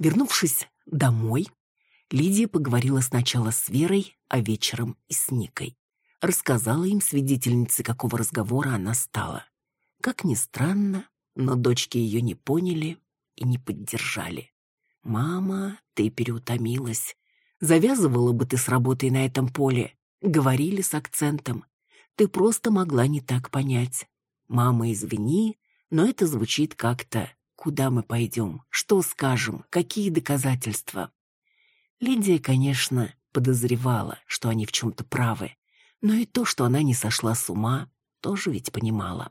Вернувшись домой, Лидия поговорила сначала с Верой, а вечером и с Никой. Рассказала им свидетельнице, какого разговора она стала. Как ни странно, но дочки ее не поняли и не поддержали. «Мама, ты переутомилась. Завязывала бы ты с работой на этом поле», — говорили с акцентом. «Ты просто могла не так понять. Мама, извини, но это звучит как-то. Куда мы пойдем? Что скажем? Какие доказательства?» Лидия, конечно, подозревала, что они в чем-то правы, но и то, что она не сошла с ума, тоже ведь понимала.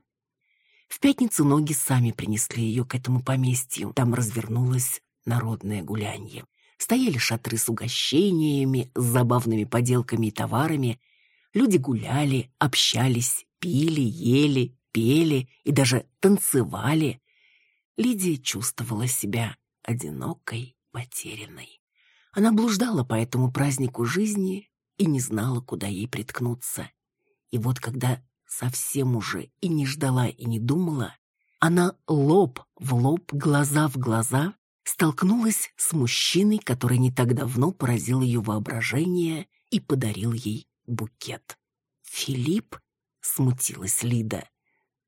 В пятницу ноги сами принесли ее к этому поместью. Там развернулось народное гулянье. Стояли шатры с угощениями, с забавными поделками и товарами. Люди гуляли, общались, пили, ели, пели и даже танцевали. Лидия чувствовала себя одинокой, потерянной. Она блуждала по этому празднику жизни и не знала, куда ей приткнуться. И вот когда совсем уже и не ждала, и не думала, она лоб в лоб, глаза в глаза столкнулась с мужчиной, который не так давно поразил ее воображение и подарил ей букет. «Филипп?» — смутилась Лида.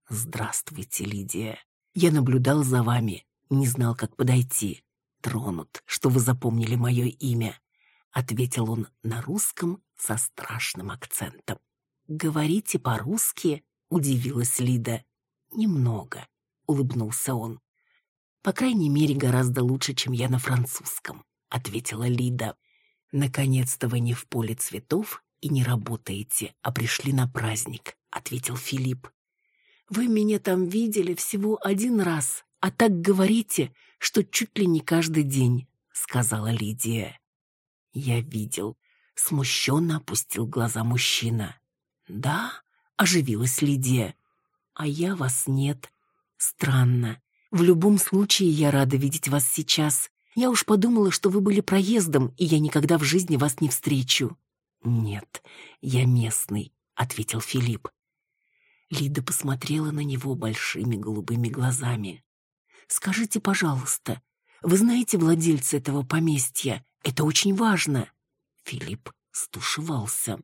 «Здравствуйте, Лидия. Я наблюдал за вами, не знал, как подойти. Тронут, что вы запомнили мое имя», — ответил он на русском со страшным акцентом. «Говорите по-русски?» — удивилась Лида. «Немного», — улыбнулся он. «По крайней мере, гораздо лучше, чем я на французском», — ответила Лида. «Наконец-то вы не в поле цветов и не работаете, а пришли на праздник», — ответил Филипп. «Вы меня там видели всего один раз, а так говорите, что чуть ли не каждый день», — сказала Лидия. «Я видел», — смущенно опустил глаза мужчина. «Да?» — оживилась Лидия. «А я вас нет. Странно. В любом случае я рада видеть вас сейчас. Я уж подумала, что вы были проездом, и я никогда в жизни вас не встречу». «Нет, я местный», — ответил Филипп. Лида посмотрела на него большими голубыми глазами. «Скажите, пожалуйста, вы знаете владельца этого поместья? Это очень важно». Филипп стушевался.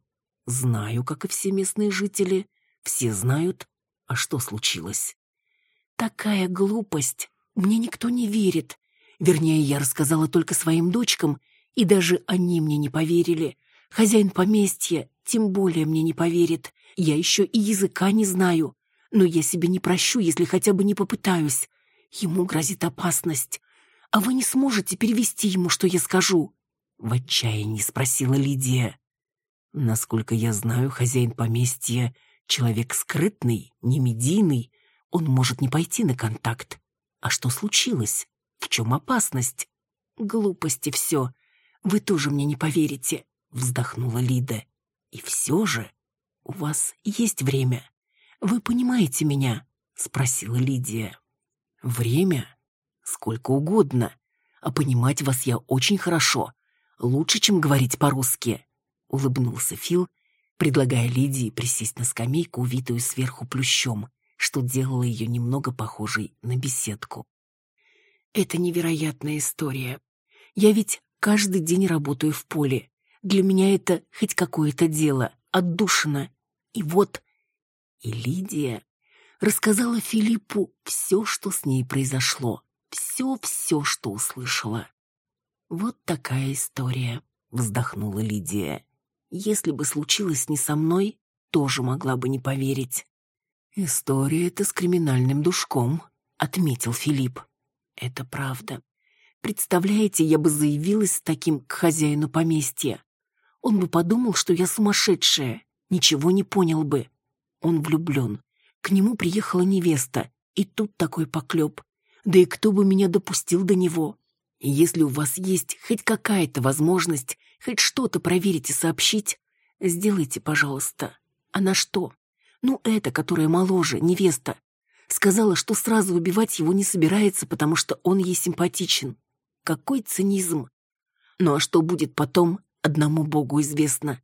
Знаю, как и все местные жители. Все знают. А что случилось? Такая глупость. Мне никто не верит. Вернее, я рассказала только своим дочкам, и даже они мне не поверили. Хозяин поместья тем более мне не поверит. Я еще и языка не знаю. Но я себе не прощу, если хотя бы не попытаюсь. Ему грозит опасность. А вы не сможете перевести ему, что я скажу?» В отчаянии спросила Лидия. Насколько я знаю, хозяин поместья — человек скрытный, немедийный. Он может не пойти на контакт. А что случилось? В чем опасность? Глупости все. Вы тоже мне не поверите, — вздохнула Лида. И все же у вас есть время. Вы понимаете меня? — спросила Лидия. Время? Сколько угодно. А понимать вас я очень хорошо. Лучше, чем говорить по-русски. — улыбнулся Фил, предлагая Лидии присесть на скамейку, увитую сверху плющом, что делало ее немного похожей на беседку. «Это невероятная история. Я ведь каждый день работаю в поле. Для меня это хоть какое-то дело, отдушина. И вот...» И Лидия рассказала Филиппу все, что с ней произошло, все-все, что услышала. «Вот такая история», — вздохнула Лидия. Если бы случилось не со мной, тоже могла бы не поверить. «История эта с криминальным душком», — отметил Филипп. «Это правда. Представляете, я бы заявилась с таким к хозяину поместья. Он бы подумал, что я сумасшедшая, ничего не понял бы. Он влюблен. К нему приехала невеста, и тут такой поклеп. Да и кто бы меня допустил до него? Если у вас есть хоть какая-то возможность хоть что-то проверить и сообщить, сделайте, пожалуйста. Она что? Ну, эта, которая моложе, невеста. Сказала, что сразу убивать его не собирается, потому что он ей симпатичен. Какой цинизм! Ну а что будет потом, одному Богу известно.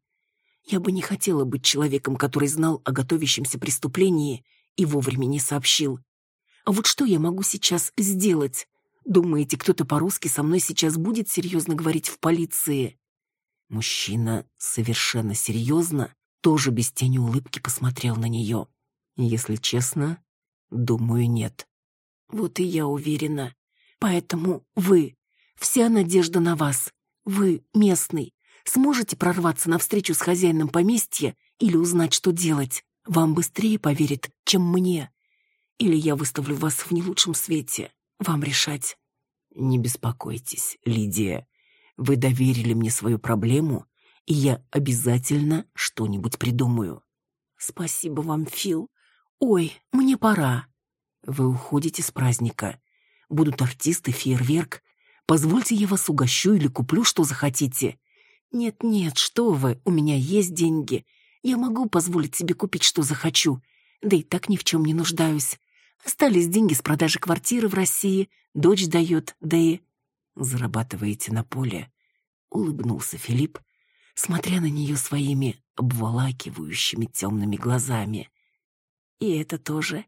Я бы не хотела быть человеком, который знал о готовящемся преступлении и вовремя не сообщил. А вот что я могу сейчас сделать? Думаете, кто-то по-русски со мной сейчас будет серьезно говорить в полиции?» Мужчина совершенно серьезно, тоже без тени улыбки посмотрел на нее. Если честно, думаю, нет. Вот и я уверена. Поэтому вы, вся надежда на вас. Вы, местный, сможете прорваться навстречу с хозяином поместья или узнать, что делать. Вам быстрее поверит, чем мне. Или я выставлю вас в не лучшем свете. Вам решать. Не беспокойтесь, Лидия. Вы доверили мне свою проблему, и я обязательно что-нибудь придумаю. Спасибо вам, Фил. Ой, мне пора. Вы уходите с праздника. Будут артисты, фейерверк. Позвольте я вас угощу или куплю, что захотите. Нет-нет, что вы, у меня есть деньги. Я могу позволить себе купить, что захочу. Да и так ни в чем не нуждаюсь. Остались деньги с продажи квартиры в России, дочь дает, да и... Зарабатываете на поле. Улыбнулся Филипп, смотря на нее своими обволакивающими темными глазами. И это тоже.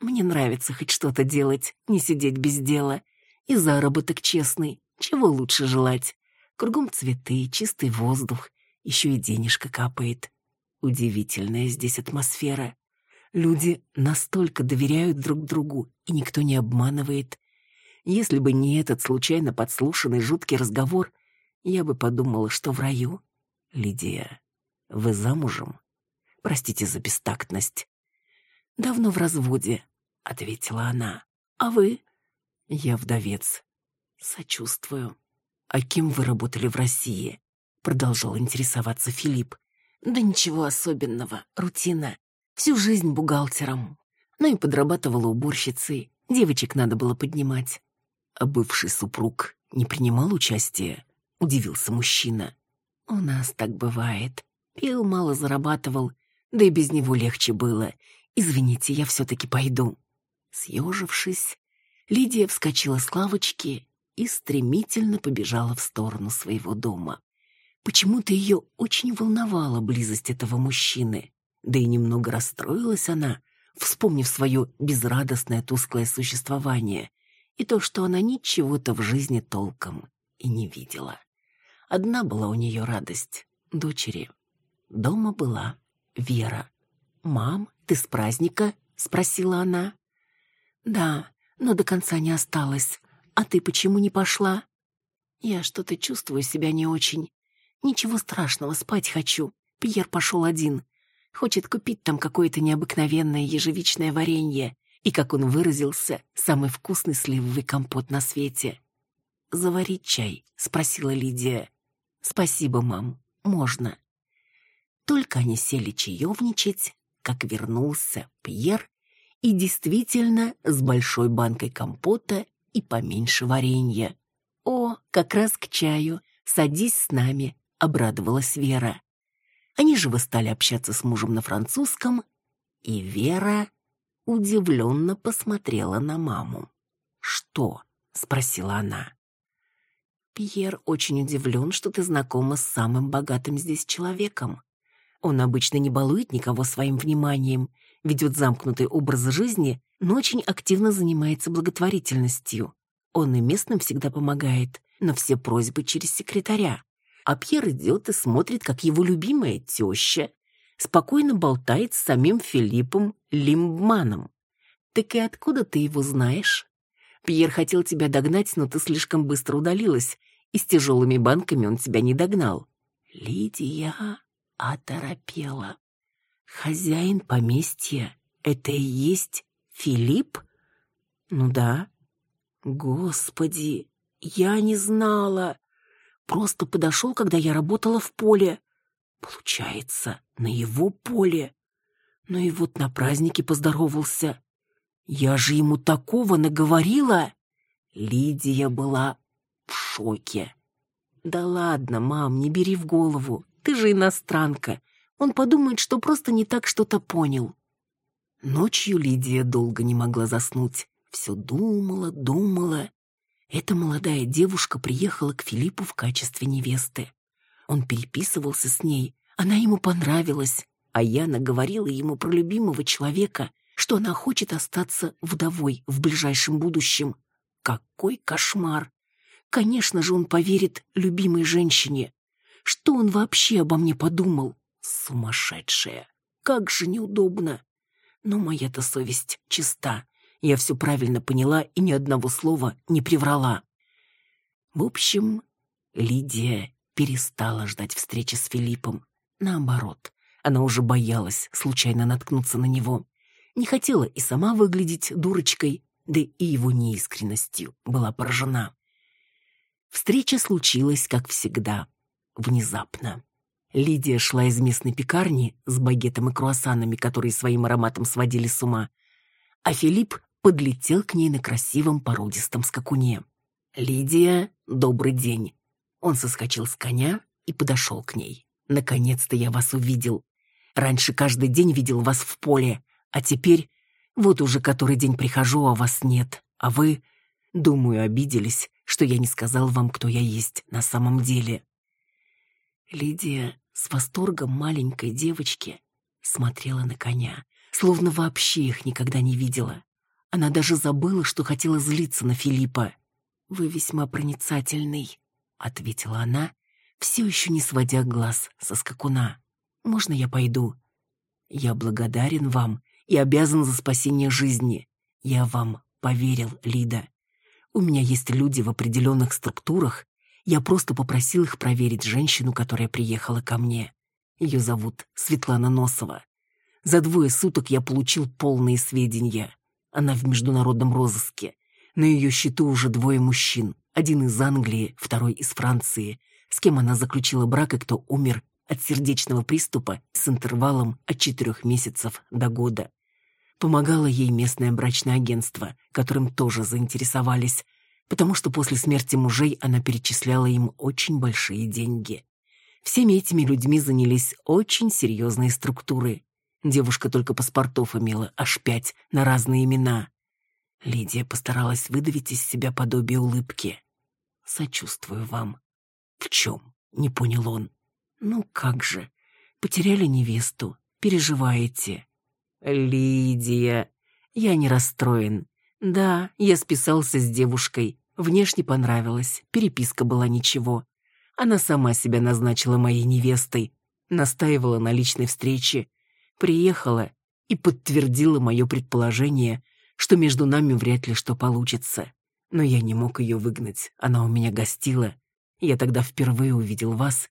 Мне нравится хоть что-то делать, не сидеть без дела. И заработок честный. Чего лучше желать? Кругом цветы, чистый воздух, еще и денежка капает. Удивительная здесь атмосфера. Люди настолько доверяют друг другу, и никто не обманывает. Если бы не этот случайно подслушанный жуткий разговор, я бы подумала, что в раю. Лидия, вы замужем? Простите за бестактность. Давно в разводе, ответила она. А вы? Я вдовец. Сочувствую. А кем вы работали в России? Продолжал интересоваться Филипп. Да ничего особенного, рутина. Всю жизнь бухгалтером. Ну и подрабатывала уборщицей. Девочек надо было поднимать. А бывший супруг не принимал участия? Удивился мужчина. У нас так бывает. Пил мало зарабатывал, да и без него легче было. Извините, я все-таки пойду. Съежившись, Лидия вскочила с лавочки и стремительно побежала в сторону своего дома. Почему-то ее очень волновала близость этого мужчины. Да и немного расстроилась она, вспомнив свое безрадостное тусклое существование и то, что она ничего-то в жизни толком и не видела. Одна была у нее радость — дочери. Дома была Вера. «Мам, ты с праздника?» — спросила она. «Да, но до конца не осталось. А ты почему не пошла?» «Я что-то чувствую себя не очень. Ничего страшного, спать хочу. Пьер пошел один. Хочет купить там какое-то необыкновенное ежевичное варенье и, как он выразился, самый вкусный сливовый компот на свете. «Заварить чай?» — спросила Лидия. «Спасибо, мам, можно». Только они сели чаевничать, как вернулся Пьер и действительно с большой банкой компота и поменьше варенья. «О, как раз к чаю. Садись с нами», — обрадовалась Вера. Они живо стали общаться с мужем на французском, и Вера удивленно посмотрела на маму. «Что?» — спросила она. «Пьер очень удивлен, что ты знакома с самым богатым здесь человеком. Он обычно не балует никого своим вниманием, ведет замкнутый образ жизни, но очень активно занимается благотворительностью. Он и местным всегда помогает, но все просьбы через секретаря а Пьер идет и смотрит, как его любимая теща спокойно болтает с самим Филиппом Лимбманом. Так и откуда ты его знаешь? Пьер хотел тебя догнать, но ты слишком быстро удалилась, и с тяжелыми банками он тебя не догнал. Лидия оторопела. Хозяин поместья — это и есть Филипп? Ну да. Господи, я не знала. Просто подошел, когда я работала в поле. Получается, на его поле. Но и вот на празднике поздоровался. Я же ему такого наговорила. Лидия была в шоке. Да ладно, мам, не бери в голову. Ты же иностранка. Он подумает, что просто не так что-то понял. Ночью Лидия долго не могла заснуть. Все думала, думала эта молодая девушка приехала к Филиппу в качестве невесты. Он переписывался с ней, она ему понравилась, а Яна говорила ему про любимого человека, что она хочет остаться вдовой в ближайшем будущем. Какой кошмар! Конечно же, он поверит любимой женщине. Что он вообще обо мне подумал? Сумасшедшая! Как же неудобно! Но моя-то совесть чиста. Я все правильно поняла и ни одного слова не приврала. В общем, Лидия перестала ждать встречи с Филиппом. Наоборот, она уже боялась случайно наткнуться на него. Не хотела и сама выглядеть дурочкой, да и его неискренностью была поражена. Встреча случилась, как всегда, внезапно. Лидия шла из местной пекарни с багетом и круассанами, которые своим ароматом сводили с ума, а Филипп подлетел к ней на красивом породистом скакуне. «Лидия, добрый день!» Он соскочил с коня и подошел к ней. «Наконец-то я вас увидел. Раньше каждый день видел вас в поле, а теперь вот уже который день прихожу, а вас нет. А вы, думаю, обиделись, что я не сказал вам, кто я есть на самом деле». Лидия с восторгом маленькой девочки смотрела на коня, словно вообще их никогда не видела. Она даже забыла, что хотела злиться на Филиппа. «Вы весьма проницательный», — ответила она, все еще не сводя глаз со скакуна. «Можно я пойду?» «Я благодарен вам и обязан за спасение жизни. Я вам поверил, Лида. У меня есть люди в определенных структурах. Я просто попросил их проверить женщину, которая приехала ко мне. Ее зовут Светлана Носова. За двое суток я получил полные сведения. Она в международном розыске. На ее счету уже двое мужчин. Один из Англии, второй из Франции, с кем она заключила брак и кто умер от сердечного приступа с интервалом от четырех месяцев до года. Помогало ей местное брачное агентство, которым тоже заинтересовались, потому что после смерти мужей она перечисляла им очень большие деньги. Всеми этими людьми занялись очень серьезные структуры. Девушка только паспортов имела аж пять на разные имена. Лидия постаралась выдавить из себя подобие улыбки. «Сочувствую вам». «В чем?» — не понял он. «Ну как же, потеряли невесту, переживаете. «Лидия, я не расстроен. Да, я списался с девушкой. Внешне понравилось, переписка была ничего. Она сама себя назначила моей невестой, настаивала на личной встрече, приехала и подтвердила мое предположение, что между нами вряд ли что получится. Но я не мог ее выгнать, она у меня гостила. Я тогда впервые увидел вас,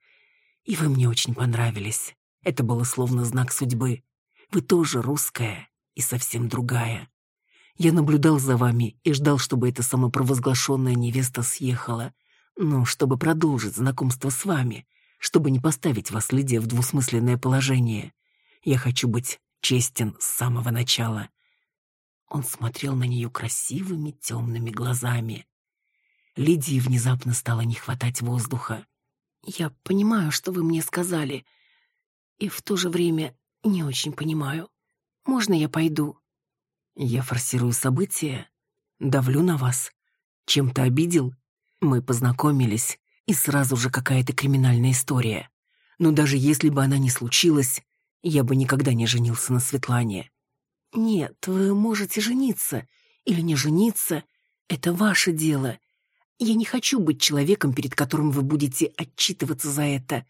и вы мне очень понравились. Это было словно знак судьбы. Вы тоже русская и совсем другая. Я наблюдал за вами и ждал, чтобы эта самопровозглашенная невеста съехала. Ну, чтобы продолжить знакомство с вами, чтобы не поставить вас, Лидия, в двусмысленное положение. Я хочу быть честен с самого начала. Он смотрел на нее красивыми темными глазами. Лидии внезапно стало не хватать воздуха. «Я понимаю, что вы мне сказали, и в то же время «Не очень понимаю. Можно я пойду?» «Я форсирую события, давлю на вас. Чем-то обидел? Мы познакомились, и сразу же какая-то криминальная история. Но даже если бы она не случилась, я бы никогда не женился на Светлане». «Нет, вы можете жениться или не жениться. Это ваше дело. Я не хочу быть человеком, перед которым вы будете отчитываться за это.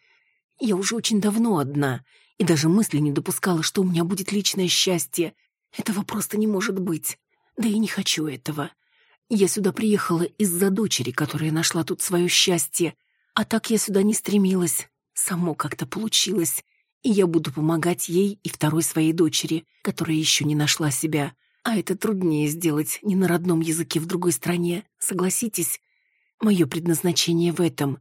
Я уже очень давно одна, и даже мысли не допускала, что у меня будет личное счастье. Этого просто не может быть. Да и не хочу этого. Я сюда приехала из-за дочери, которая нашла тут свое счастье. А так я сюда не стремилась. Само как-то получилось. И я буду помогать ей и второй своей дочери, которая еще не нашла себя. А это труднее сделать не на родном языке в другой стране, согласитесь? Мое предназначение в этом.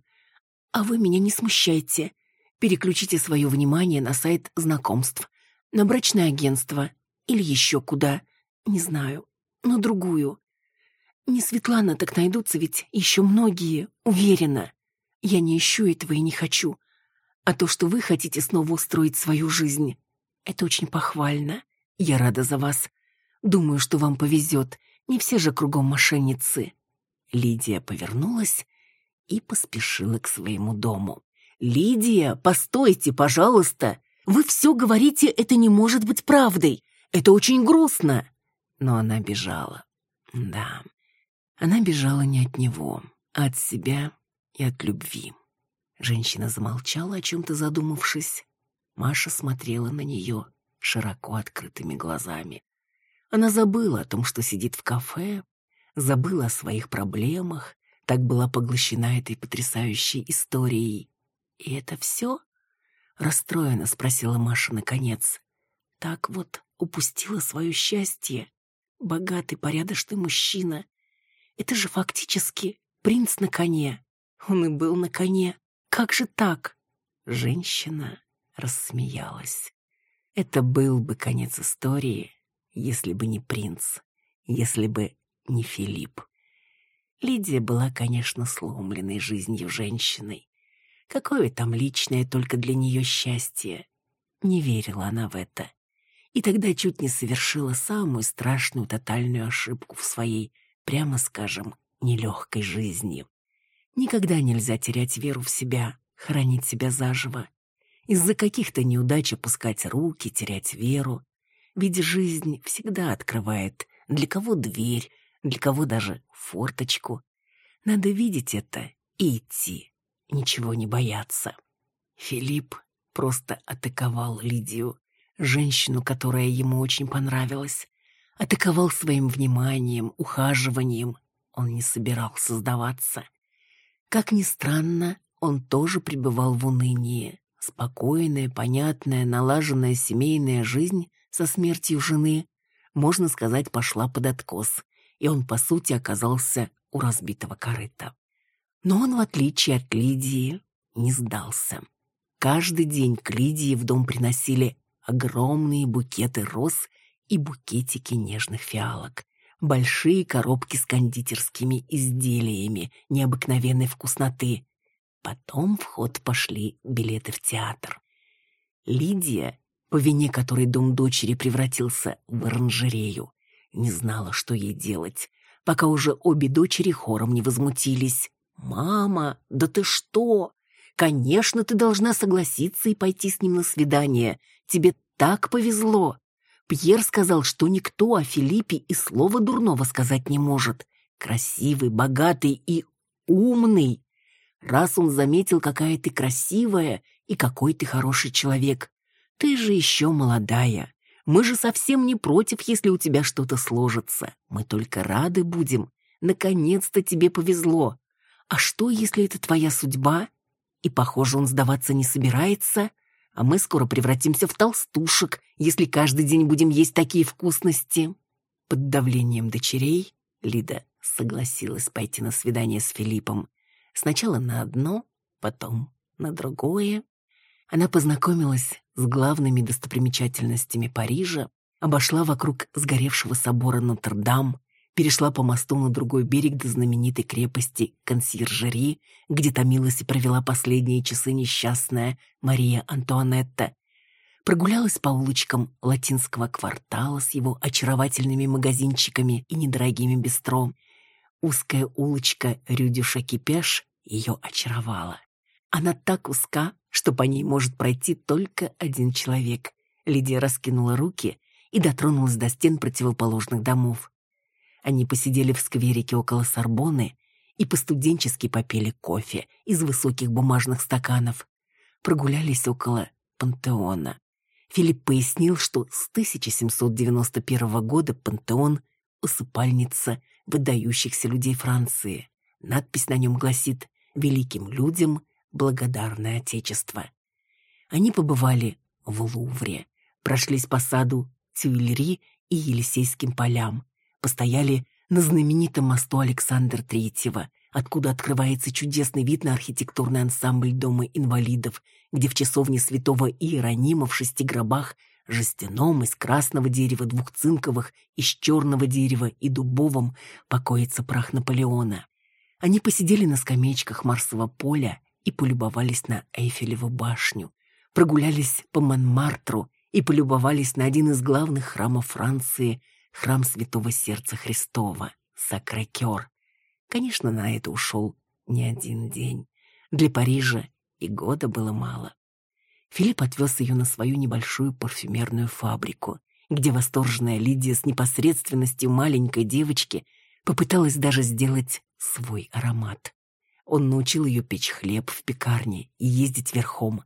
А вы меня не смущайте. Переключите свое внимание на сайт знакомств, на брачное агентство или еще куда, не знаю, на другую. Не Светлана, так найдутся ведь еще многие, уверена. Я не ищу этого и не хочу. А то, что вы хотите снова устроить свою жизнь, это очень похвально. Я рада за вас. Думаю, что вам повезет. Не все же кругом мошенницы. Лидия повернулась и поспешила к своему дому. «Лидия, постойте, пожалуйста! Вы все говорите, это не может быть правдой! Это очень грустно!» Но она бежала. Да, Она бежала не от него, а от себя и от любви. Женщина замолчала, о чем-то задумавшись. Маша смотрела на нее широко открытыми глазами. Она забыла о том, что сидит в кафе, забыла о своих проблемах, так была поглощена этой потрясающей историей. «И это все?» — расстроенно спросила Маша наконец. «Так вот упустила свое счастье. Богатый, порядочный мужчина. Это же фактически принц на коне. Он и был на коне. Как же так?» Женщина рассмеялась. Это был бы конец истории, если бы не принц, если бы не Филипп. Лидия была, конечно, сломленной жизнью женщиной. Какое там личное только для нее счастье? Не верила она в это. И тогда чуть не совершила самую страшную тотальную ошибку в своей, прямо скажем, нелегкой жизни. Никогда нельзя терять веру в себя, хранить себя заживо. Из-за каких-то неудач опускать руки, терять веру. Ведь жизнь всегда открывает для кого дверь, для кого даже форточку. Надо видеть это и идти, ничего не бояться. Филипп просто атаковал Лидию, женщину, которая ему очень понравилась. Атаковал своим вниманием, ухаживанием. Он не собирался сдаваться. Как ни странно, он тоже пребывал в унынии. Спокойная, понятная, налаженная семейная жизнь со смертью жены, можно сказать, пошла под откос и он, по сути, оказался у разбитого корыта. Но он, в отличие от Лидии, не сдался. Каждый день к Лидии в дом приносили огромные букеты роз и букетики нежных фиалок, большие коробки с кондитерскими изделиями необыкновенной вкусноты. Потом в ход пошли билеты в театр. Лидия, по вине которой дом дочери превратился в оранжерею, не знала, что ей делать, пока уже обе дочери хором не возмутились. «Мама, да ты что? Конечно, ты должна согласиться и пойти с ним на свидание. Тебе так повезло. Пьер сказал, что никто о Филиппе и слова дурного сказать не может. Красивый, богатый и умный. Раз он заметил, какая ты красивая и какой ты хороший человек. Ты же еще молодая. Мы же совсем не против, если у тебя что-то сложится. Мы только рады будем. Наконец-то тебе повезло. А что, если это твоя судьба? И, похоже, он сдаваться не собирается. А мы скоро превратимся в толстушек, если каждый день будем есть такие вкусности. Под давлением дочерей Лида согласилась пойти на свидание с Филиппом. Сначала на одно, потом на другое. Она познакомилась с главными достопримечательностями Парижа, обошла вокруг сгоревшего собора Нотр-Дам, перешла по мосту на другой берег до знаменитой крепости Консьержери, где томилась и провела последние часы несчастная Мария Антуанетта, прогулялась по улочкам латинского квартала с его очаровательными магазинчиками и недорогими бистро. Узкая улочка Рюдюша Кипеш ее очаровала. Она так узка, что по ней может пройти только один человек. Лидия раскинула руки и дотронулась до стен противоположных домов. Они посидели в скверике около Сорбоны и по-студенчески попили кофе из высоких бумажных стаканов. Прогулялись около Пантеона. Филипп пояснил, что с 1791 года Пантеон — усыпальница выдающихся людей Франции. Надпись на нем гласит «Великим людям благодарное Отечество. Они побывали в Лувре, прошлись по саду Тюильри и Елисейским полям, постояли на знаменитом мосту Александра Третьего, откуда открывается чудесный вид на архитектурный ансамбль Дома инвалидов, где в часовне святого Иеронима в шести гробах жестяном из красного дерева, двухцинковых, из черного дерева и дубовом покоится прах Наполеона. Они посидели на скамеечках Марсового поля и полюбовались на Эйфелеву башню, прогулялись по Монмартру и полюбовались на один из главных храмов Франции, храм Святого Сердца Христова, Сакрекер. Конечно, на это ушел не один день. Для Парижа и года было мало. Филипп отвез ее на свою небольшую парфюмерную фабрику, где восторженная Лидия с непосредственностью маленькой девочки Попыталась даже сделать свой аромат. Он научил ее печь хлеб в пекарне и ездить верхом.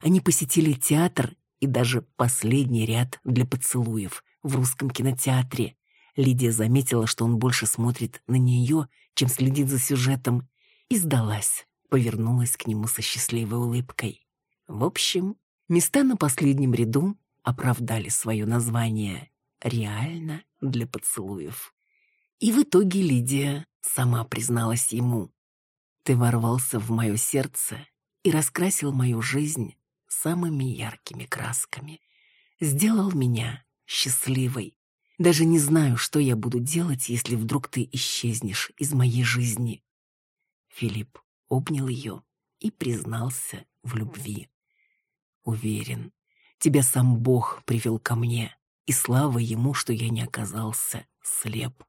Они посетили театр и даже последний ряд для поцелуев в русском кинотеатре. Лидия заметила, что он больше смотрит на нее, чем следит за сюжетом, и сдалась, повернулась к нему со счастливой улыбкой. В общем, места на последнем ряду оправдали свое название «Реально для поцелуев». И в итоге Лидия сама призналась ему. «Ты ворвался в мое сердце и раскрасил мою жизнь самыми яркими красками. Сделал меня счастливой. Даже не знаю, что я буду делать, если вдруг ты исчезнешь из моей жизни. Филипп обнял ее и признался в любви. Уверен, тебя сам Бог привел ко мне, и слава ему, что я не оказался слеп.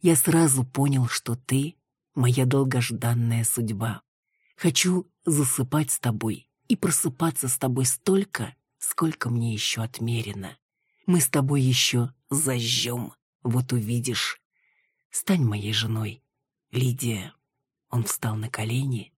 Я сразу понял, что ты — моя долгожданная судьба. Хочу засыпать с тобой и просыпаться с тобой столько, сколько мне еще отмерено. Мы с тобой еще зажжем, вот увидишь. Стань моей женой, Лидия. Он встал на колени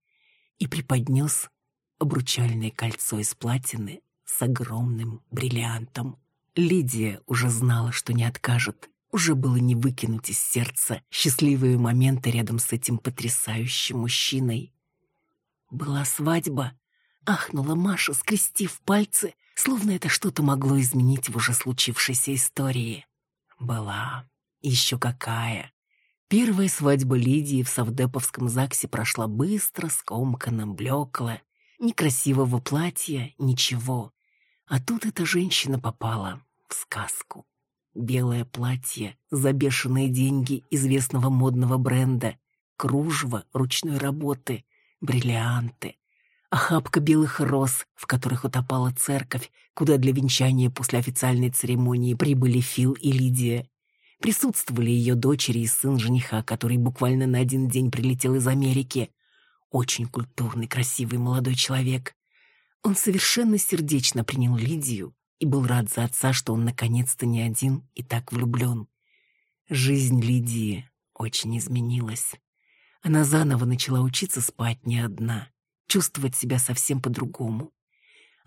и преподнес обручальное кольцо из платины с огромным бриллиантом. Лидия уже знала, что не откажет. Уже было не выкинуть из сердца счастливые моменты рядом с этим потрясающим мужчиной. Была свадьба, Ахнула Маша, скрестив пальцы, словно это что-то могло изменить в уже случившейся истории. Была. Еще какая. Первая свадьба Лидии в Савдеповском ЗАГСе прошла быстро, скомканно, блекло. Некрасивого платья, ничего. А тут эта женщина попала в сказку. Белое платье за бешеные деньги известного модного бренда, кружево ручной работы, бриллианты, охапка белых роз, в которых утопала церковь, куда для венчания после официальной церемонии прибыли Фил и Лидия. Присутствовали ее дочери и сын жениха, который буквально на один день прилетел из Америки. Очень культурный, красивый молодой человек. Он совершенно сердечно принял Лидию и был рад за отца, что он наконец-то не один и так влюблен. Жизнь Лидии очень изменилась. Она заново начала учиться спать не одна чувствовать себя совсем по-другому.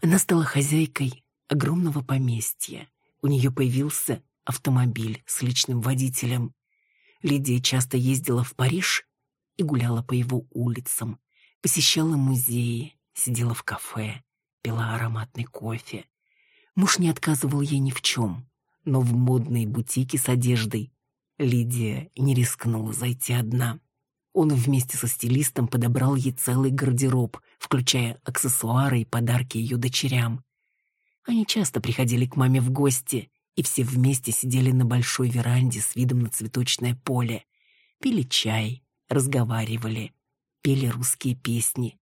Она стала хозяйкой огромного поместья. У нее появился автомобиль с личным водителем. Лидия часто ездила в Париж и гуляла по его улицам, посещала музеи, сидела в кафе, пила ароматный кофе. Муж не отказывал ей ни в чем, но в модные бутики с одеждой Лидия не рискнула зайти одна. Он вместе со стилистом подобрал ей целый гардероб, включая аксессуары и подарки ее дочерям. Они часто приходили к маме в гости, и все вместе сидели на большой веранде с видом на цветочное поле, пили чай, разговаривали, пели русские песни.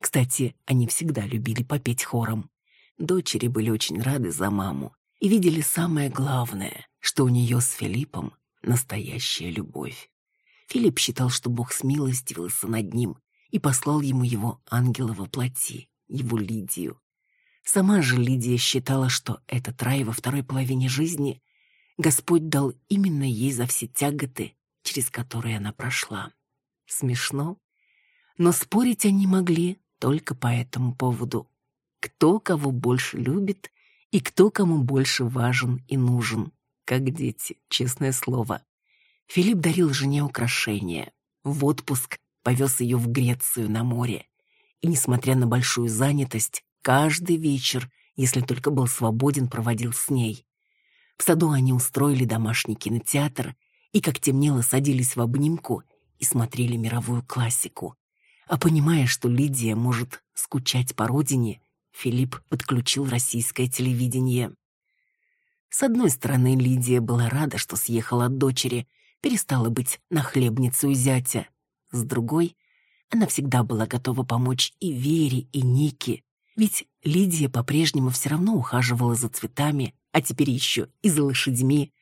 Кстати, они всегда любили попеть хором. Дочери были очень рады за маму и видели самое главное, что у нее с Филиппом настоящая любовь. Филипп считал, что Бог смилостивился над ним и послал ему его ангела во плоти, его Лидию. Сама же Лидия считала, что этот рай во второй половине жизни Господь дал именно ей за все тяготы, через которые она прошла. Смешно, но спорить они могли только по этому поводу. Кто кого больше любит и кто кому больше важен и нужен, как дети, честное слово. Филипп дарил жене украшения. В отпуск повез ее в Грецию на море. И, несмотря на большую занятость, каждый вечер, если только был свободен, проводил с ней. В саду они устроили домашний кинотеатр и, как темнело, садились в обнимку и смотрели мировую классику. А понимая, что Лидия может скучать по родине, Филипп подключил российское телевидение. С одной стороны, Лидия была рада, что съехала от дочери – перестала быть нахлебницей у зятя. С другой, она всегда была готова помочь и Вере, и Нике, ведь Лидия по-прежнему все равно ухаживала за цветами, а теперь еще и за лошадьми.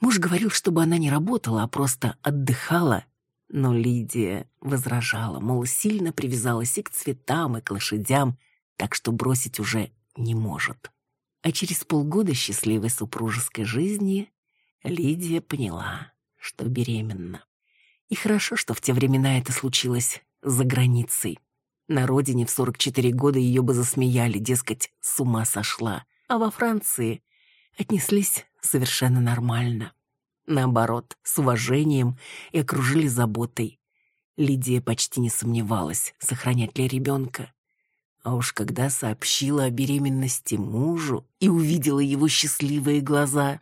Муж говорил, чтобы она не работала, а просто отдыхала. Но Лидия возражала, мол, сильно привязалась и к цветам, и к лошадям, так что бросить уже не может. А через полгода счастливой супружеской жизни Лидия поняла, что беременна. И хорошо, что в те времена это случилось за границей. На родине в 44 года ее бы засмеяли, дескать, с ума сошла. А во Франции отнеслись совершенно нормально. Наоборот, с уважением и окружили заботой. Лидия почти не сомневалась, сохранять ли ребенка. А уж когда сообщила о беременности мужу и увидела его счастливые глаза,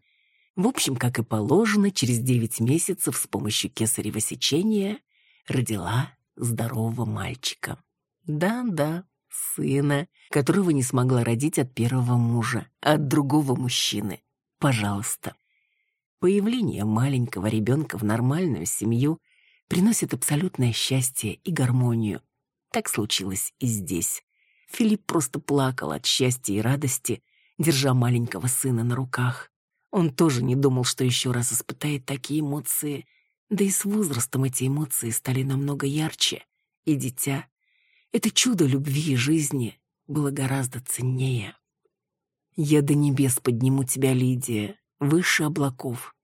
в общем, как и положено, через девять месяцев с помощью кесарево сечения родила здорового мальчика. Да-да, сына, которого не смогла родить от первого мужа, а от другого мужчины. Пожалуйста. Появление маленького ребенка в нормальную семью приносит абсолютное счастье и гармонию. Так случилось и здесь. Филипп просто плакал от счастья и радости, держа маленького сына на руках. Он тоже не думал, что еще раз испытает такие эмоции, да и с возрастом эти эмоции стали намного ярче, и дитя, это чудо любви и жизни, было гораздо ценнее. «Я до небес подниму тебя, Лидия, выше облаков.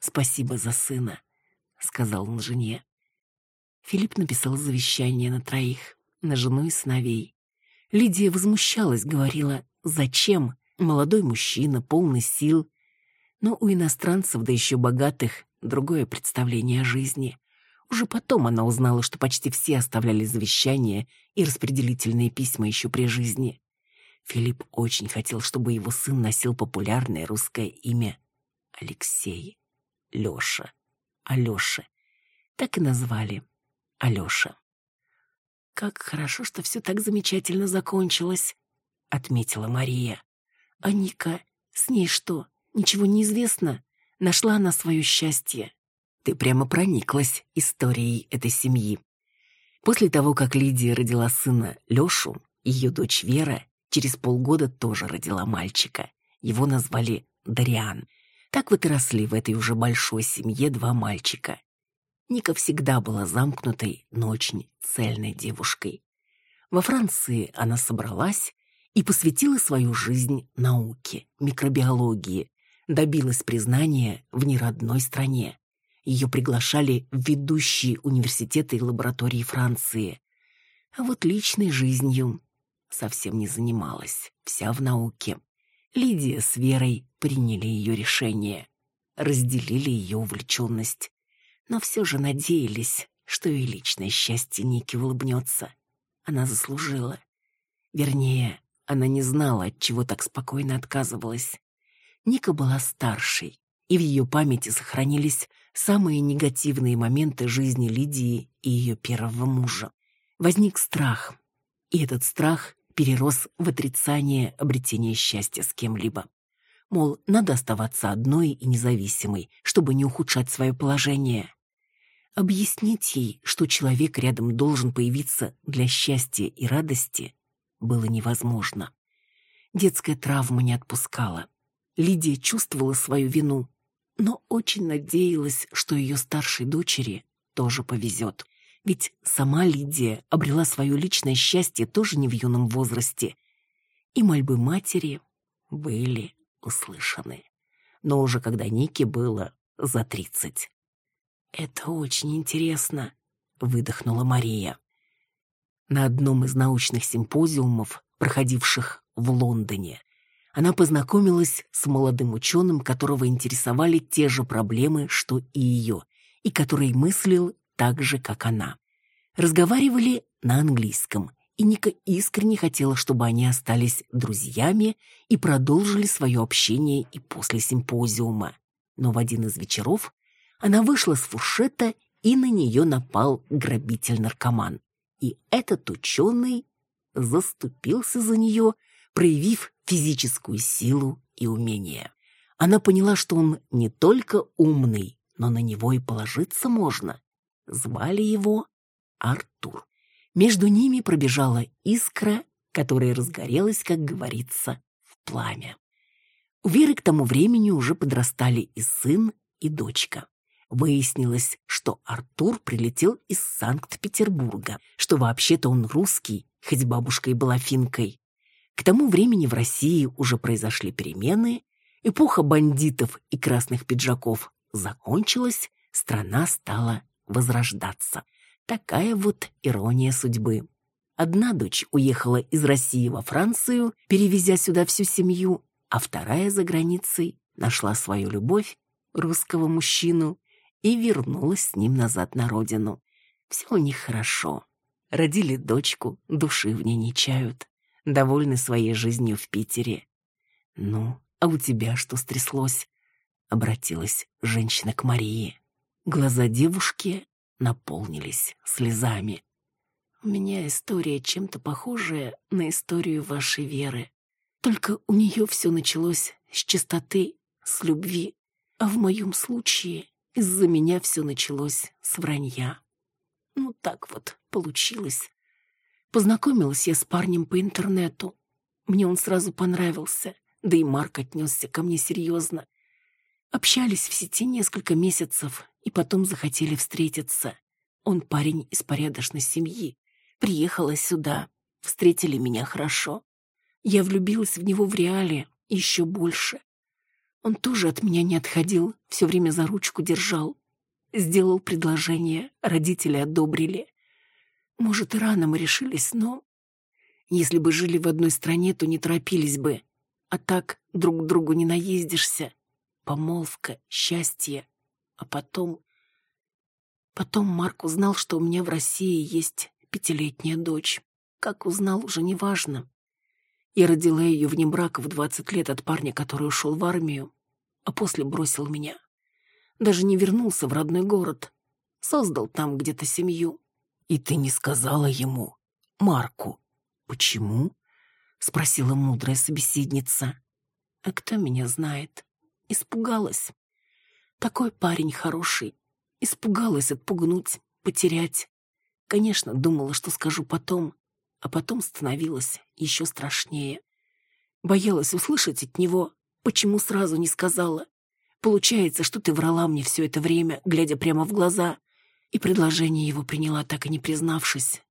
Спасибо за сына», — сказал он жене. Филипп написал завещание на троих, на жену и сыновей. Лидия возмущалась, говорила, зачем молодой мужчина, полный сил. Но у иностранцев, да еще богатых, другое представление о жизни. Уже потом она узнала, что почти все оставляли завещания и распределительные письма еще при жизни. Филипп очень хотел, чтобы его сын носил популярное русское имя Алексей, Леша, Алеша. Так и назвали Алеша. «Как хорошо, что все так замечательно закончилось», — отметила Мария. «А Ника, с ней что, ничего не известно? Нашла она свое счастье?» Ты прямо прониклась историей этой семьи. После того, как Лидия родила сына Лешу, ее дочь Вера через полгода тоже родила мальчика. Его назвали Дариан. Так вот и росли в этой уже большой семье два мальчика. Ника всегда была замкнутой, но очень цельной девушкой. Во Франции она собралась и посвятила свою жизнь науке, микробиологии, добилась признания в неродной стране. Ее приглашали в ведущие университеты и лаборатории Франции. А вот личной жизнью совсем не занималась, вся в науке. Лидия с Верой приняли ее решение, разделили ее увлеченность но все же надеялись, что и личное счастье Ники улыбнется. Она заслужила. Вернее, она не знала, от чего так спокойно отказывалась. Ника была старшей, и в ее памяти сохранились самые негативные моменты жизни Лидии и ее первого мужа. Возник страх, и этот страх перерос в отрицание обретения счастья с кем-либо. Мол, надо оставаться одной и независимой, чтобы не ухудшать свое положение. Объяснить ей, что человек рядом должен появиться для счастья и радости, было невозможно. Детская травма не отпускала. Лидия чувствовала свою вину, но очень надеялась, что ее старшей дочери тоже повезет. Ведь сама Лидия обрела свое личное счастье тоже не в юном возрасте. И мольбы матери были услышаны. Но уже когда Нике было за тридцать. «Это очень интересно», — выдохнула Мария. На одном из научных симпозиумов, проходивших в Лондоне, она познакомилась с молодым ученым, которого интересовали те же проблемы, что и ее, и который мыслил так же, как она. Разговаривали на английском, и Ника искренне хотела, чтобы они остались друзьями и продолжили свое общение и после симпозиума. Но в один из вечеров она вышла с фуршета, и на нее напал грабитель-наркоман. И этот ученый заступился за нее, проявив физическую силу и умение. Она поняла, что он не только умный, но на него и положиться можно. Звали его Артур. Между ними пробежала искра, которая разгорелась, как говорится, в пламя. У Веры к тому времени уже подрастали и сын, и дочка. Выяснилось, что Артур прилетел из Санкт-Петербурга, что вообще-то он русский, хоть бабушка и была финкой. К тому времени в России уже произошли перемены, эпоха бандитов и красных пиджаков закончилась, Страна стала возрождаться. Такая вот ирония судьбы. Одна дочь уехала из России во Францию, перевезя сюда всю семью, а вторая за границей нашла свою любовь, русского мужчину, и вернулась с ним назад на родину. Все у них хорошо. Родили дочку, души в ней не чают, довольны своей жизнью в Питере. «Ну, а у тебя что стряслось?» — обратилась женщина к Марии. Глаза девушки наполнились слезами. «У меня история чем-то похожая на историю вашей веры. Только у нее все началось с чистоты, с любви, а в моем случае из-за меня все началось с вранья. Ну, так вот получилось. Познакомилась я с парнем по интернету. Мне он сразу понравился, да и Марк отнесся ко мне серьезно. Общались в сети несколько месяцев и потом захотели встретиться. Он парень из порядочной семьи. Приехала сюда, встретили меня хорошо. Я влюбилась в него в реале еще больше. Он тоже от меня не отходил, все время за ручку держал. Сделал предложение, родители одобрили. Может, и рано мы решились, но... Если бы жили в одной стране, то не торопились бы. А так друг к другу не наездишься. Помолвка, счастье. А потом... Потом Марк узнал, что у меня в России есть пятилетняя дочь. Как узнал, уже не важно. Я родила ее вне брака в двадцать лет от парня, который ушел в армию, а после бросил меня. Даже не вернулся в родной город. Создал там где-то семью. И ты не сказала ему, Марку, почему? Спросила мудрая собеседница. А кто меня знает? Испугалась. Такой парень хороший. Испугалась отпугнуть, потерять. Конечно, думала, что скажу потом, а потом становилось еще страшнее. Боялась услышать от него, почему сразу не сказала. Получается, что ты врала мне все это время, глядя прямо в глаза, и предложение его приняла, так и не признавшись.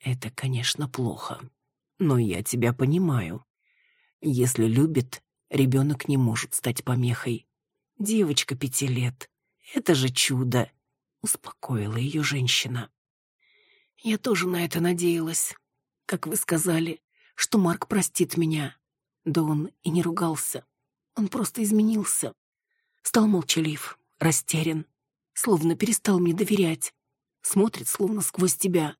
Это, конечно, плохо, но я тебя понимаю. Если любит, ребенок не может стать помехой. Девочка пяти лет. Это же чудо, успокоила ее женщина. Я тоже на это надеялась. Как вы сказали, что Марк простит меня. Да он и не ругался. Он просто изменился. Стал молчалив, растерян, словно перестал мне доверять. Смотрит, словно сквозь тебя.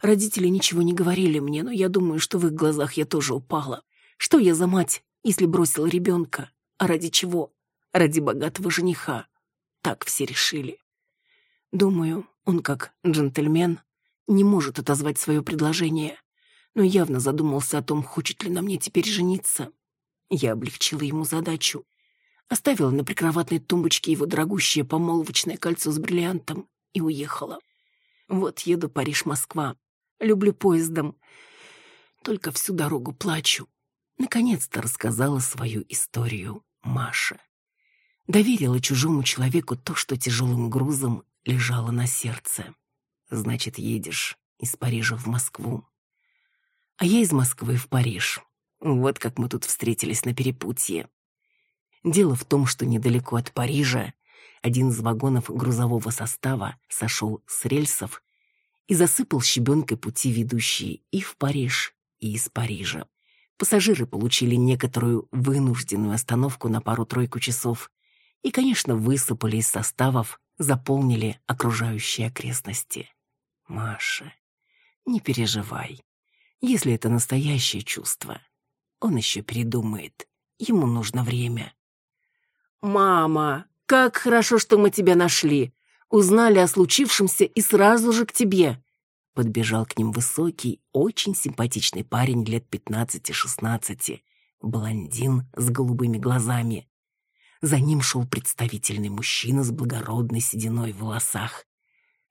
Родители ничего не говорили мне, но я думаю, что в их глазах я тоже упала. Что я за мать, если бросила ребенка? А ради чего? Ради богатого жениха. Так все решили. Думаю, он как джентльмен не может отозвать свое предложение, но явно задумался о том, хочет ли на мне теперь жениться. Я облегчила ему задачу. Оставила на прикроватной тумбочке его дорогущее помолвочное кольцо с бриллиантом и уехала. Вот еду Париж-Москва. Люблю поездом. Только всю дорогу плачу. Наконец-то рассказала свою историю Маша. Доверила чужому человеку то, что тяжелым грузом лежало на сердце. Значит, едешь из Парижа в Москву. А я из Москвы в Париж. Вот как мы тут встретились на перепутье. Дело в том, что недалеко от Парижа один из вагонов грузового состава сошел с рельсов и засыпал щебенкой пути, ведущие и в Париж, и из Парижа. Пассажиры получили некоторую вынужденную остановку на пару-тройку часов и, конечно, высыпали из составов, заполнили окружающие окрестности. Маша, не переживай. Если это настоящее чувство, он еще передумает. Ему нужно время. «Мама, как хорошо, что мы тебя нашли. Узнали о случившемся и сразу же к тебе». Подбежал к ним высокий, очень симпатичный парень лет пятнадцати-шестнадцати, блондин с голубыми глазами. За ним шел представительный мужчина с благородной сединой в волосах.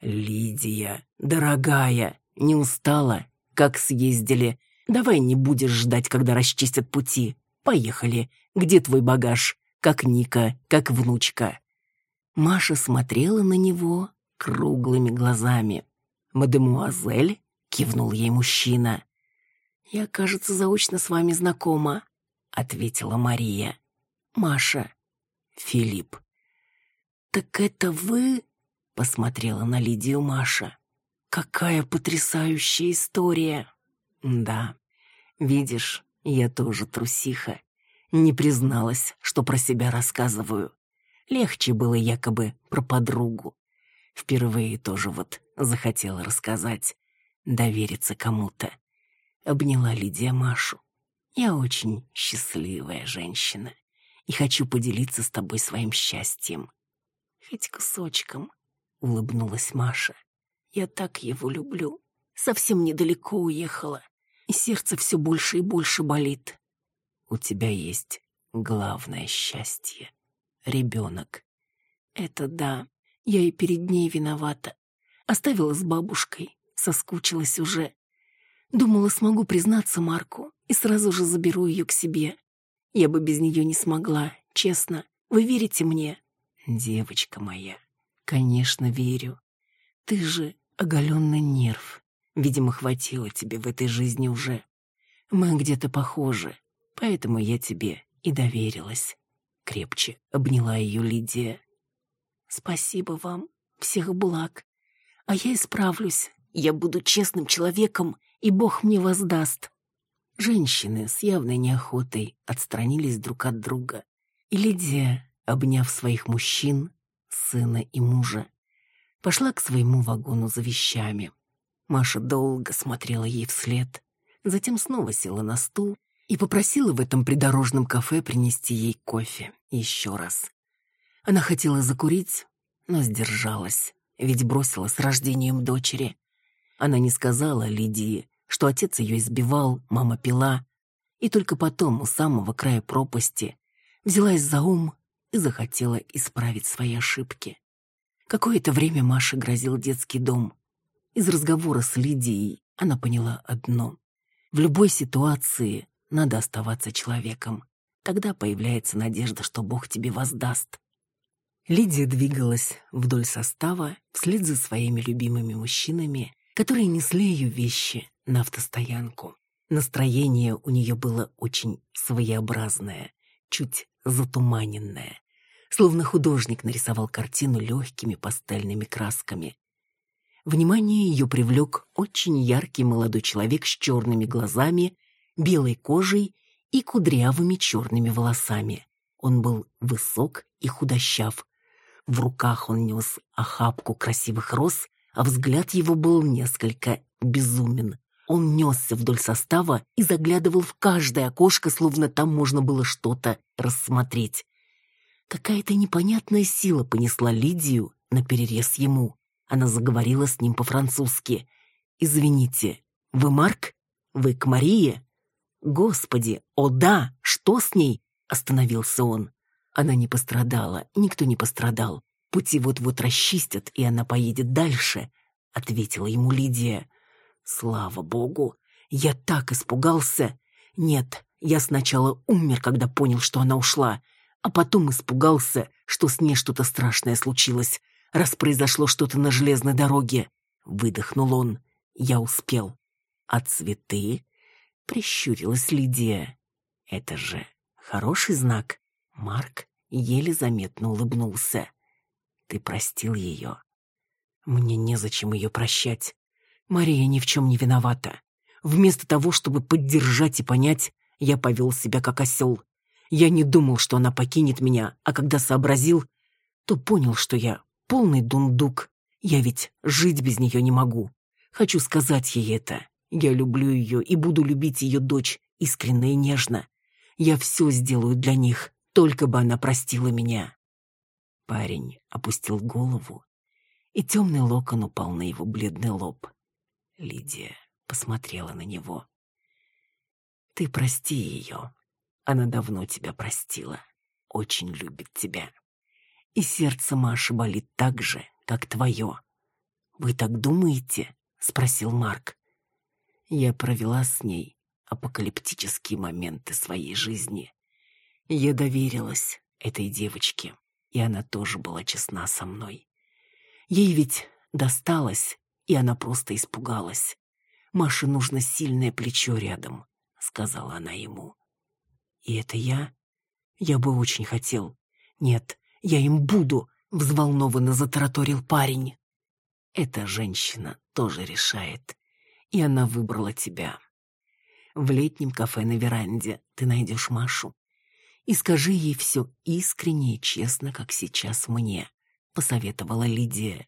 «Лидия, дорогая, не устала? Как съездили? Давай не будешь ждать, когда расчистят пути. Поехали. Где твой багаж? Как Ника, как внучка». Маша смотрела на него круглыми глазами. «Мадемуазель?» — кивнул ей мужчина. «Я, кажется, заочно с вами знакома», — ответила Мария. «Маша». «Филипп». «Так это вы?» — посмотрела на Лидию Маша. «Какая потрясающая история!» «Да, видишь, я тоже трусиха. Не призналась, что про себя рассказываю. Легче было якобы про подругу. Впервые тоже вот захотела рассказать, довериться кому-то. Обняла Лидия Машу. Я очень счастливая женщина и хочу поделиться с тобой своим счастьем. Хоть кусочком, улыбнулась Маша. Я так его люблю. Совсем недалеко уехала, и сердце все больше и больше болит. У тебя есть главное счастье — ребенок. Это да, я и перед ней виновата. Оставила с бабушкой, соскучилась уже. Думала, смогу признаться Марку и сразу же заберу ее к себе. Я бы без нее не смогла, честно. Вы верите мне? Девочка моя, конечно, верю. Ты же оголенный нерв. Видимо, хватило тебе в этой жизни уже. Мы где-то похожи, поэтому я тебе и доверилась. Крепче обняла ее Лидия. Спасибо вам, всех благ. А я исправлюсь. Я буду честным человеком, и Бог мне воздаст. Женщины с явной неохотой отстранились друг от друга. И Лидия, обняв своих мужчин, сына и мужа, пошла к своему вагону за вещами. Маша долго смотрела ей вслед, затем снова села на стул и попросила в этом придорожном кафе принести ей кофе еще раз. Она хотела закурить, но сдержалась, ведь бросила с рождением дочери. Она не сказала Лидии, что отец ее избивал, мама пила, и только потом, у самого края пропасти, взялась за ум и захотела исправить свои ошибки. Какое-то время Маше грозил детский дом. Из разговора с Лидией она поняла одно. В любой ситуации надо оставаться человеком. Тогда появляется надежда, что Бог тебе воздаст. Лидия двигалась вдоль состава вслед за своими любимыми мужчинами, которые несли ее вещи на автостоянку. Настроение у нее было очень своеобразное, чуть затуманенное, словно художник нарисовал картину легкими пастельными красками. Внимание ее привлек очень яркий молодой человек с черными глазами белой кожей и кудрявыми черными волосами. Он был высок и худощав. В руках он нес охапку красивых роз, а взгляд его был несколько безумен. Он несся вдоль состава и заглядывал в каждое окошко, словно там можно было что-то рассмотреть. Какая-то непонятная сила понесла Лидию на перерез ему. Она заговорила с ним по-французски. «Извините, вы Марк? Вы к Марии?» «Господи, о да, что с ней?» — остановился он. Она не пострадала, никто не пострадал. Пути вот-вот расчистят, и она поедет дальше, — ответила ему Лидия. Слава богу, я так испугался. Нет, я сначала умер, когда понял, что она ушла, а потом испугался, что с ней что-то страшное случилось, раз произошло что-то на железной дороге. Выдохнул он. Я успел. А цветы? Прищурилась Лидия. Это же хороший знак. Марк еле заметно улыбнулся. Ты простил ее. Мне незачем ее прощать. Мария ни в чем не виновата. Вместо того, чтобы поддержать и понять, я повел себя как осел. Я не думал, что она покинет меня, а когда сообразил, то понял, что я полный дундук. Я ведь жить без нее не могу. Хочу сказать ей это. Я люблю ее и буду любить ее дочь искренне и нежно. Я все сделаю для них, только бы она простила меня. Парень опустил голову, и темный локон упал на его бледный лоб. Лидия посмотрела на него. «Ты прости ее. Она давно тебя простила. Очень любит тебя. И сердце Маши болит так же, как твое. Вы так думаете?» — спросил Марк. Я провела с ней апокалиптические моменты своей жизни. Я доверилась этой девочке, и она тоже была честна со мной. Ей ведь досталось, и она просто испугалась. «Маше нужно сильное плечо рядом», — сказала она ему. «И это я? Я бы очень хотел. Нет, я им буду!» — взволнованно затараторил парень. Эта женщина тоже решает, и она выбрала тебя. В летнем кафе на веранде ты найдешь Машу. И скажи ей все искренне и честно, как сейчас мне, посоветовала Лидия.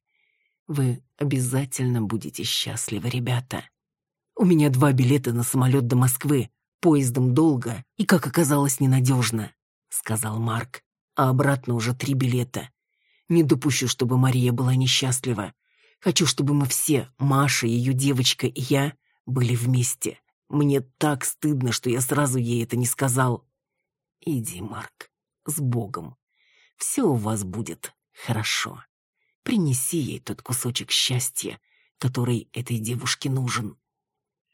Вы обязательно будете счастливы, ребята. У меня два билета на самолет до Москвы, поездом долго и, как оказалось, ненадежно, сказал Марк. А обратно уже три билета. Не допущу, чтобы Мария была несчастлива. Хочу, чтобы мы все, Маша, ее девочка и я, были вместе. Мне так стыдно, что я сразу ей это не сказал. Иди, Марк, с Богом. Все у вас будет хорошо. Принеси ей тот кусочек счастья, который этой девушке нужен.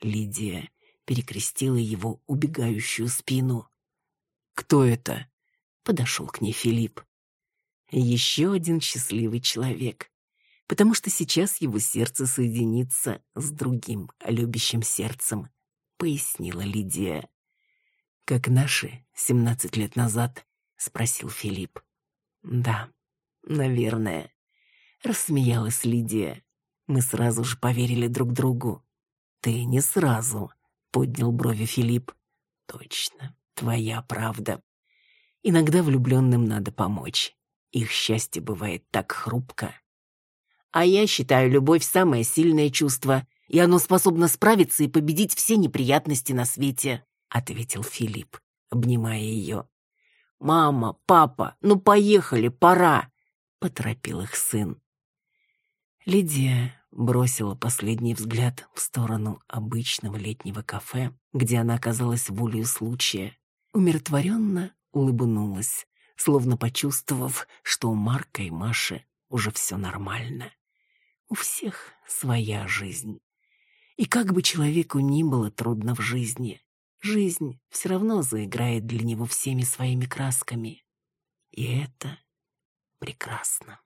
Лидия перекрестила его убегающую спину. «Кто это?» — подошел к ней Филипп. «Еще один счастливый человек потому что сейчас его сердце соединится с другим любящим сердцем, пояснила Лидия. Как наши семнадцать лет назад, спросил Филипп. Да, наверное, рассмеялась Лидия. Мы сразу же поверили друг другу. Ты не сразу, поднял брови Филипп. Точно, твоя правда. Иногда влюбленным надо помочь. Их счастье бывает так хрупко. А я считаю любовь самое сильное чувство, и оно способно справиться и победить все неприятности на свете», — ответил Филипп, обнимая ее. «Мама, папа, ну поехали, пора!» — поторопил их сын. Лидия бросила последний взгляд в сторону обычного летнего кафе, где она оказалась волею случая, умиротворенно улыбнулась, словно почувствовав, что у Марка и Маши уже все нормально. У всех своя жизнь. И как бы человеку ни было трудно в жизни, жизнь все равно заиграет для него всеми своими красками. И это прекрасно.